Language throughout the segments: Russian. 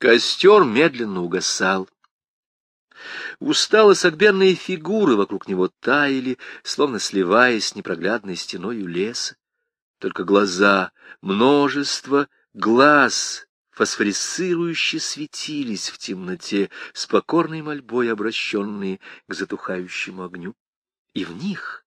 Костер медленно угасал. Устало согбенные фигуры вокруг него таяли, словно сливаясь с непроглядной стеною леса. Только глаза, множество глаз, фосфорицирующе светились в темноте, с покорной мольбой обращенные к затухающему огню. И в них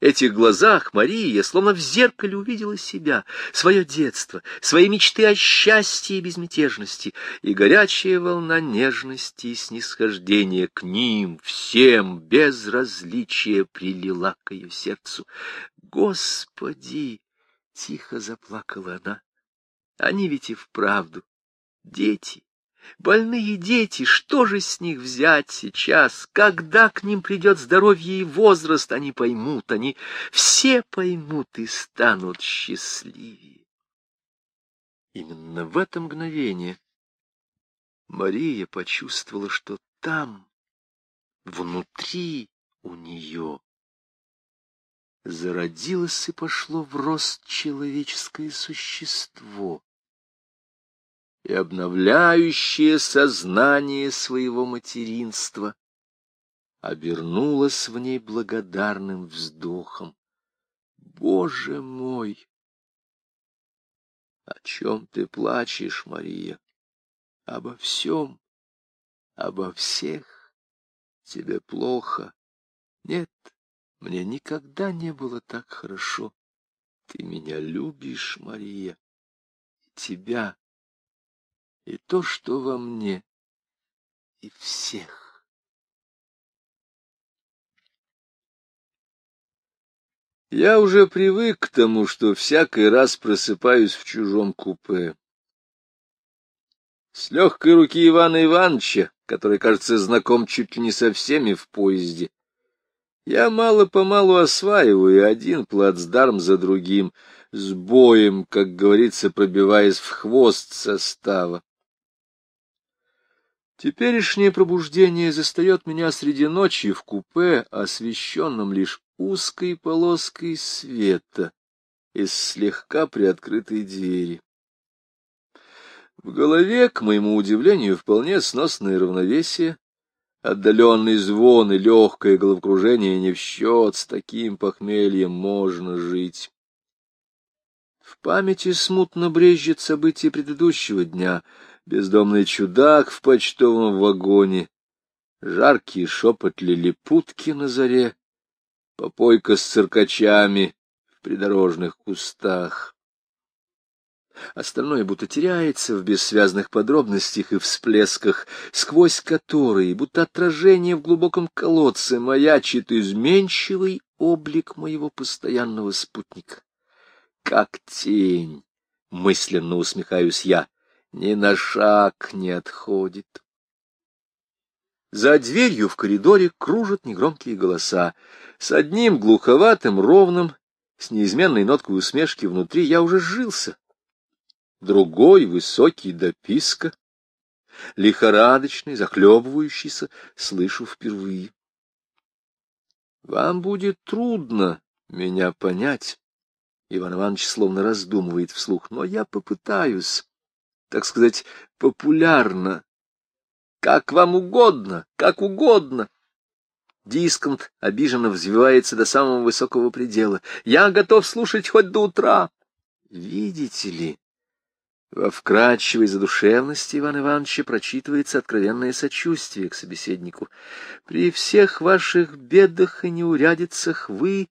этих глазах Мария, словно в зеркале, увидела себя, свое детство, свои мечты о счастье и безмятежности, и горячая волна нежности и снисхождения к ним, всем, без различия, прилила к ее сердцу. «Господи!» — тихо заплакала она. «Они ведь и вправду дети». Больные дети, что же с них взять сейчас? Когда к ним придет здоровье и возраст, они поймут, они все поймут и станут счастливее. Именно в это мгновение Мария почувствовала, что там, внутри у нее, зародилось и пошло в рост человеческое существо, и обновляющее сознание своего материнства обернулось в ней благодарным вздохом. Боже мой! О чем ты плачешь, Мария? Обо всем, обо всех. Тебе плохо. Нет, мне никогда не было так хорошо. Ты меня любишь, Мария. Тебя и то, что во мне, и всех. Я уже привык к тому, что всякий раз просыпаюсь в чужом купе. С легкой руки Ивана Ивановича, который, кажется, знаком чуть ли не со всеми в поезде, я мало-помалу осваиваю один плацдарм за другим, с боем, как говорится, пробиваясь в хвост состава. Теперешнее пробуждение застает меня среди ночи в купе, освещенном лишь узкой полоской света из слегка приоткрытой двери. В голове, к моему удивлению, вполне сносное равновесие, отдаленный звон и легкое головокружение не в счет, с таким похмельем можно жить. В памяти смутно брежет события предыдущего дня — бездомный чудак в почтовом вагоне, жаркий шепот лилипутки на заре, попойка с циркачами в придорожных кустах. Остальное будто теряется в бессвязных подробностях и всплесках, сквозь которые, будто отражение в глубоком колодце, маячит изменчивый облик моего постоянного спутника. Как тень, мысленно усмехаюсь я, ни на шаг не отходит. За дверью в коридоре кружат негромкие голоса. С одним глуховатым, ровным, с неизменной ноткой усмешки внутри я уже сжился. Другой, высокий дописка, лихорадочный, захлебывающийся, слышу впервые. Вам будет трудно меня понять. Иван Иванович словно раздумывает вслух, но я попытаюсь так сказать, популярно. Как вам угодно, как угодно. Дисконт обиженно взвивается до самого высокого предела. Я готов слушать хоть до утра. Видите ли, во вкрадчивой задушевности Ивана Ивановича прочитывается откровенное сочувствие к собеседнику. При всех ваших бедах и неурядицах вы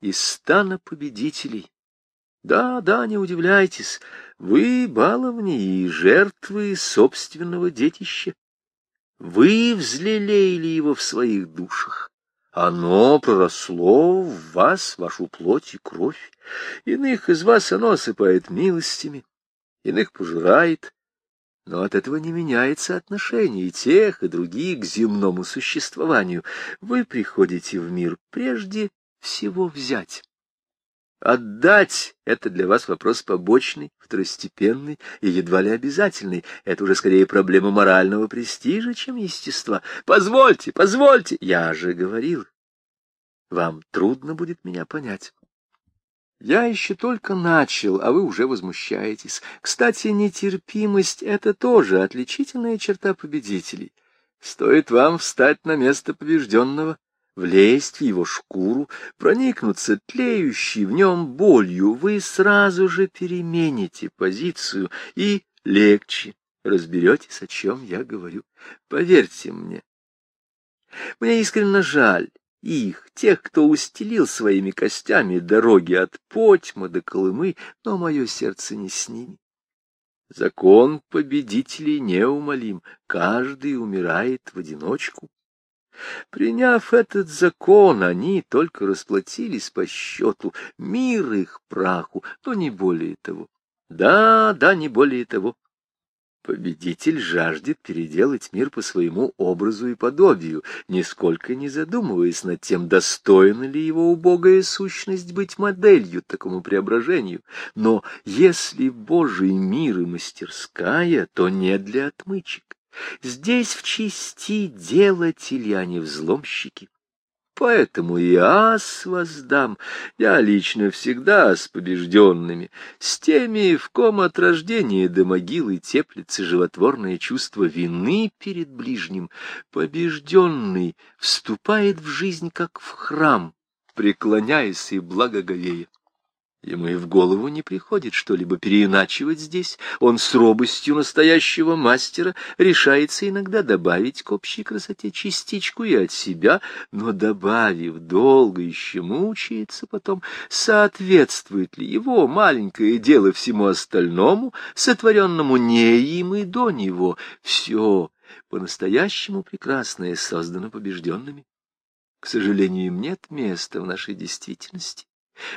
из стана победителей. Да, да, не удивляйтесь, вы баловни и жертвы собственного детища. Вы взлелеяли его в своих душах. Оно проросло в вас, вашу плоть и кровь. Иных из вас оно осыпает милостями, иных пожирает. Но от этого не меняется отношение и тех, и других к земному существованию. Вы приходите в мир прежде всего взять. Отдать — это для вас вопрос побочный, второстепенный и едва ли обязательный. Это уже скорее проблема морального престижа, чем естества. Позвольте, позвольте, я же говорил. Вам трудно будет меня понять. Я еще только начал, а вы уже возмущаетесь. Кстати, нетерпимость — это тоже отличительная черта победителей. Стоит вам встать на место побежденного, влезть в его шкуру, проникнуться тлеющей в нем болью, вы сразу же перемените позицию и легче разберетесь, о чем я говорю. Поверьте мне. Мне искренне жаль их, тех, кто устелил своими костями дороги от Потьма до Колымы, но мое сердце не с ними. Закон победителей неумолим, каждый умирает в одиночку. Приняв этот закон, они только расплатились по счету, мир их праху, но не более того. Да, да, не более того. Победитель жаждет переделать мир по своему образу и подобию, нисколько не задумываясь над тем, достойна ли его убогая сущность быть моделью такому преображению. Но если Божий мир и мастерская, то не для отмычек. Здесь в чести делатели, а не взломщики. Поэтому и ас воздам, я лично всегда с побежденными, с теми, в ком от рождения до могилы теплится животворное чувство вины перед ближним. Побежденный вступает в жизнь, как в храм, преклоняясь и благоговея. Ему и в голову не приходит что-либо переиначивать здесь. Он с робостью настоящего мастера решается иногда добавить к общей красоте частичку и от себя, но, добавив, долго еще мучается потом, соответствует ли его маленькое дело всему остальному, сотворенному не им и до него. Все по-настоящему прекрасное создано побежденными. К сожалению, им нет места в нашей действительности.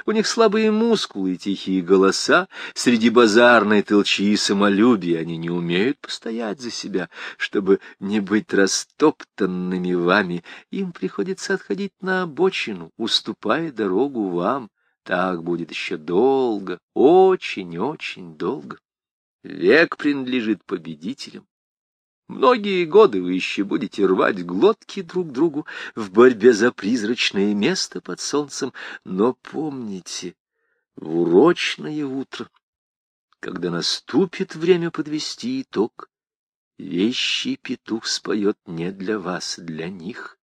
У них слабые мускулы и тихие голоса, среди базарной толчи и самолюбия они не умеют постоять за себя. Чтобы не быть растоптанными вами, им приходится отходить на обочину, уступая дорогу вам. Так будет еще долго, очень-очень долго. Век принадлежит победителям. Многие годы вы еще будете рвать глотки друг другу в борьбе за призрачное место под солнцем, но помните, в урочное утро, когда наступит время подвести итог, вещий петух споет не для вас, для них.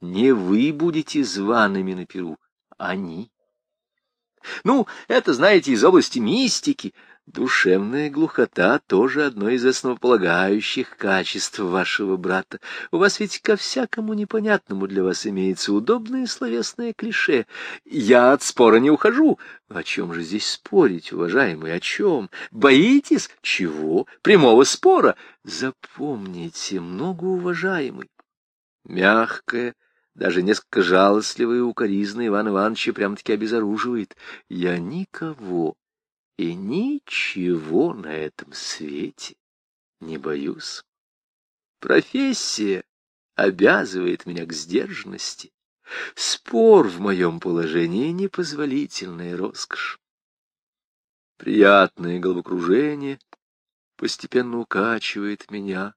Не вы будете зваными на перу, они. Ну, это, знаете, из области мистики, Душевная глухота тоже одно из основополагающих качеств вашего брата. У вас ведь ко всякому непонятному для вас имеется удобное словесное клише. Я от спора не ухожу. О чем же здесь спорить, уважаемый, о чем? Боитесь? Чего? Прямого спора? Запомните, многоуважаемый. Мягкое, даже несколько жалостливое укоризна Ивана Ивановича прям-таки обезоруживает. Я никого и ничего на этом свете не боюсь. Профессия обязывает меня к сдержанности. Спор в моем положении — непозволительная роскошь. Приятное головокружение постепенно укачивает меня.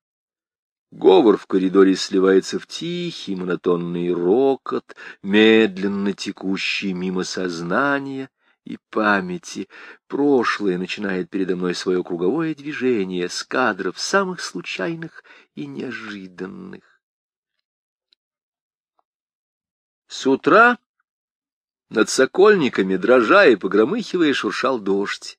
Говор в коридоре сливается в тихий монотонный рокот, медленно текущий мимо сознания — и памяти. Прошлое начинает передо мной свое круговое движение с кадров самых случайных и неожиданных. С утра над сокольниками, дрожа и погромыхивая, шуршал дождь.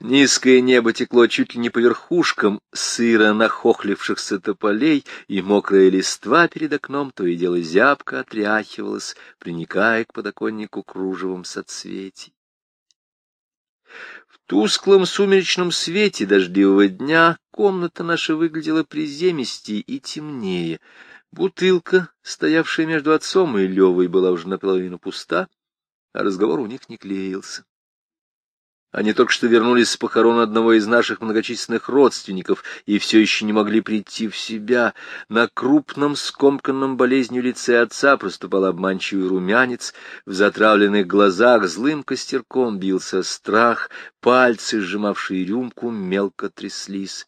Низкое небо текло чуть ли не по верхушкам сыро нахохлившихся тополей, и мокрая листва перед окном то и дело зябко отряхивалась, приникая к подоконнику кружевом соцветий. В тусклом сумеречном свете дождливого дня комната наша выглядела приземистее и темнее. Бутылка, стоявшая между отцом и Левой, была уже наполовину пуста, а разговор у них не клеился. Они только что вернулись с похорон одного из наших многочисленных родственников и все еще не могли прийти в себя. На крупном, скомканном болезнью лице отца проступал обманчивый румянец, в затравленных глазах злым костерком бился страх, пальцы, сжимавшие рюмку, мелко тряслись.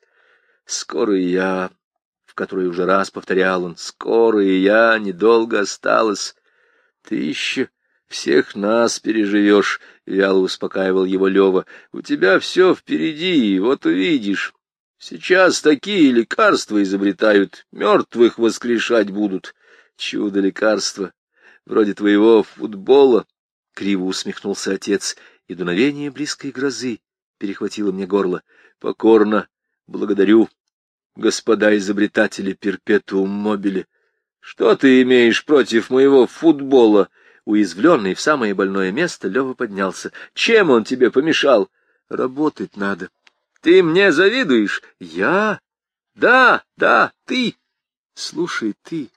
«Скоро я...» — в который уже раз повторял он, — «скоро я, недолго осталось. Ты еще Всех нас переживешь, — вяло успокаивал его Лева. У тебя все впереди, вот увидишь. Сейчас такие лекарства изобретают, мертвых воскрешать будут. Чудо лекарства, вроде твоего футбола. Криво усмехнулся отец, и дуновение близкой грозы перехватило мне горло. Покорно благодарю, господа изобретатели перпетуум мобили. Что ты имеешь против моего футбола? Уязвленный в самое больное место, Лева поднялся. Чем он тебе помешал? Работать надо. Ты мне завидуешь? Я? Да, да, ты. Слушай, ты,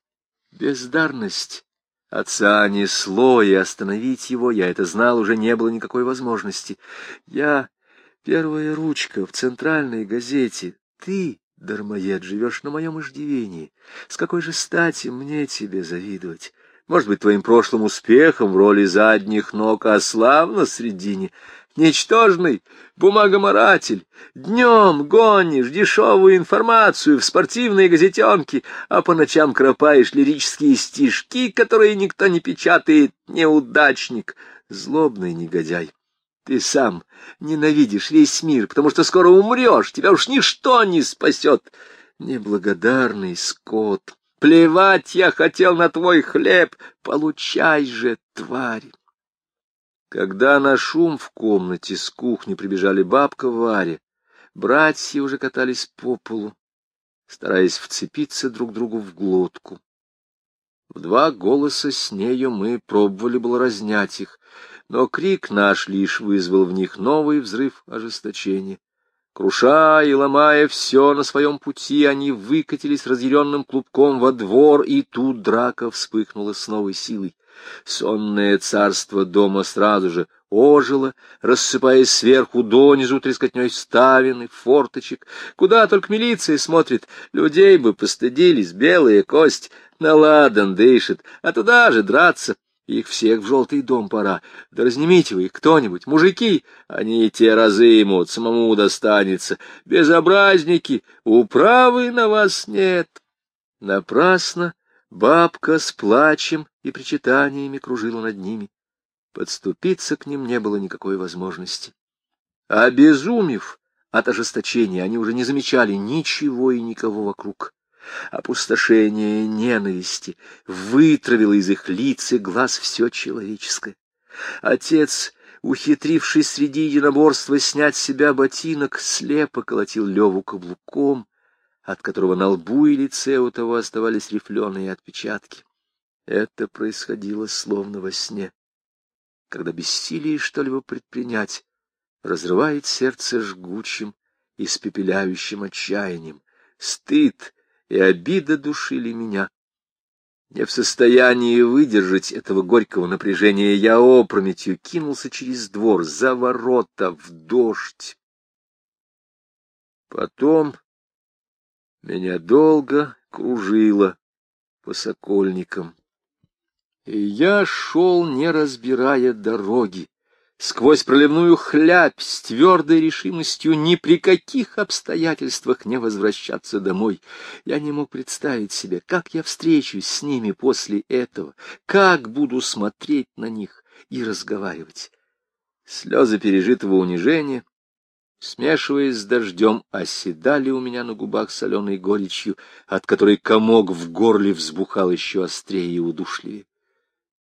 бездарность. Отца несло, и остановить его, я это знал, уже не было никакой возможности. Я первая ручка в центральной газете. Ты, дармоед, живешь на моем иждивении. С какой же стати мне тебе завидовать? Может быть, твоим прошлым успехом в роли задних ног осла в средине. Ничтожный бумагоморатель. Днем гонишь дешевую информацию в спортивные газетенки, а по ночам кропаешь лирические стишки, которые никто не печатает. Неудачник, злобный негодяй. Ты сам ненавидишь весь мир, потому что скоро умрешь, тебя уж ничто не спасет. Неблагодарный скот. Плевать я хотел на твой хлеб, получай же, тварь. Когда на шум в комнате с кухни прибежали бабка Варя, братья уже катались по полу, стараясь вцепиться друг другу в глотку. В два голоса с нею мы пробовали было разнять их, но крик наш лишь вызвал в них новый взрыв ожесточения. Крушая и ломая все на своем пути, они выкатились разъяренным клубком во двор, и тут драка вспыхнула с новой силой. Сонное царство дома сразу же ожило, рассыпаясь сверху донизу трескотней ставины, форточек. Куда только милиция смотрит, людей бы постыдились, белая кость, наладан дышит, а туда же драться. Их всех в желтый дом пора. Да разнимите вы их кто-нибудь, мужики. Они те разы имут, самому достанется. Безобразники, управы на вас нет. Напрасно бабка с плачем и причитаниями кружила над ними. Подступиться к ним не было никакой возможности. Обезумев от ожесточения, они уже не замечали ничего и никого вокруг. Опустошение ненависти вытравило из их лиц и глаз все человеческое. Отец, ухитрившись среди единоборства снять с себя ботинок, слепо колотил Леву каблуком, от которого на лбу и лице у того оставались рифленые отпечатки. Это происходило словно во сне, когда бессилие что-либо предпринять разрывает сердце жгучим, испепеляющим отчаянием. Стыд и обида душили меня. Не в состоянии выдержать этого горького напряжения, я опрометью кинулся через двор, за ворота, в дождь. Потом меня долго кружило по сокольникам, и я шел, не разбирая дороги, сквозь проливную хлябь с твердой решимостью ни при каких обстоятельствах не возвращаться домой. Я не мог представить себе, как я встречусь с ними после этого, как буду смотреть на них и разговаривать. Слезы пережитого унижения, смешиваясь с дождем, оседали у меня на губах соленой горечью, от которой комок в горле взбухал еще острее и удушливее.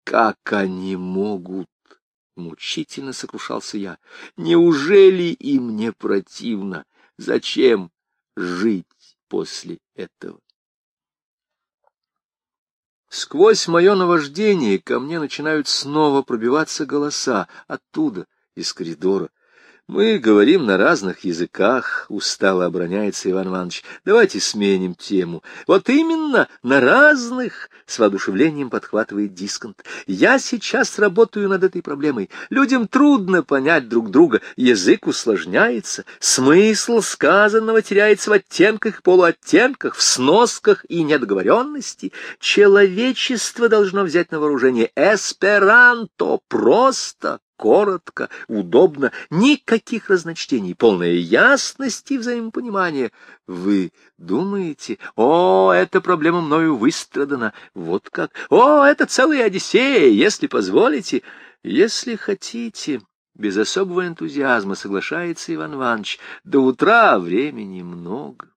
Как они могут Мучительно сокрушался я. Неужели им не противно? Зачем жить после этого? Сквозь мое наваждение ко мне начинают снова пробиваться голоса оттуда, из коридора. Мы говорим на разных языках, устало обороняется Иван Иванович. Давайте сменим тему. Вот именно, на разных, с воодушевлением подхватывает дисконт. Я сейчас работаю над этой проблемой. Людям трудно понять друг друга, язык усложняется, смысл сказанного теряется в оттенках, полуоттенках, в сносках и недоговоренности. Человечество должно взять на вооружение эсперанто, просто коротко, удобно, никаких разночтений, полная ясность и взаимопонимание. Вы думаете, о, эта проблема мною выстрадана, вот как, о, это целая Одиссея, если позволите, если хотите. Без особого энтузиазма соглашается Иван Иванович. До утра времени много.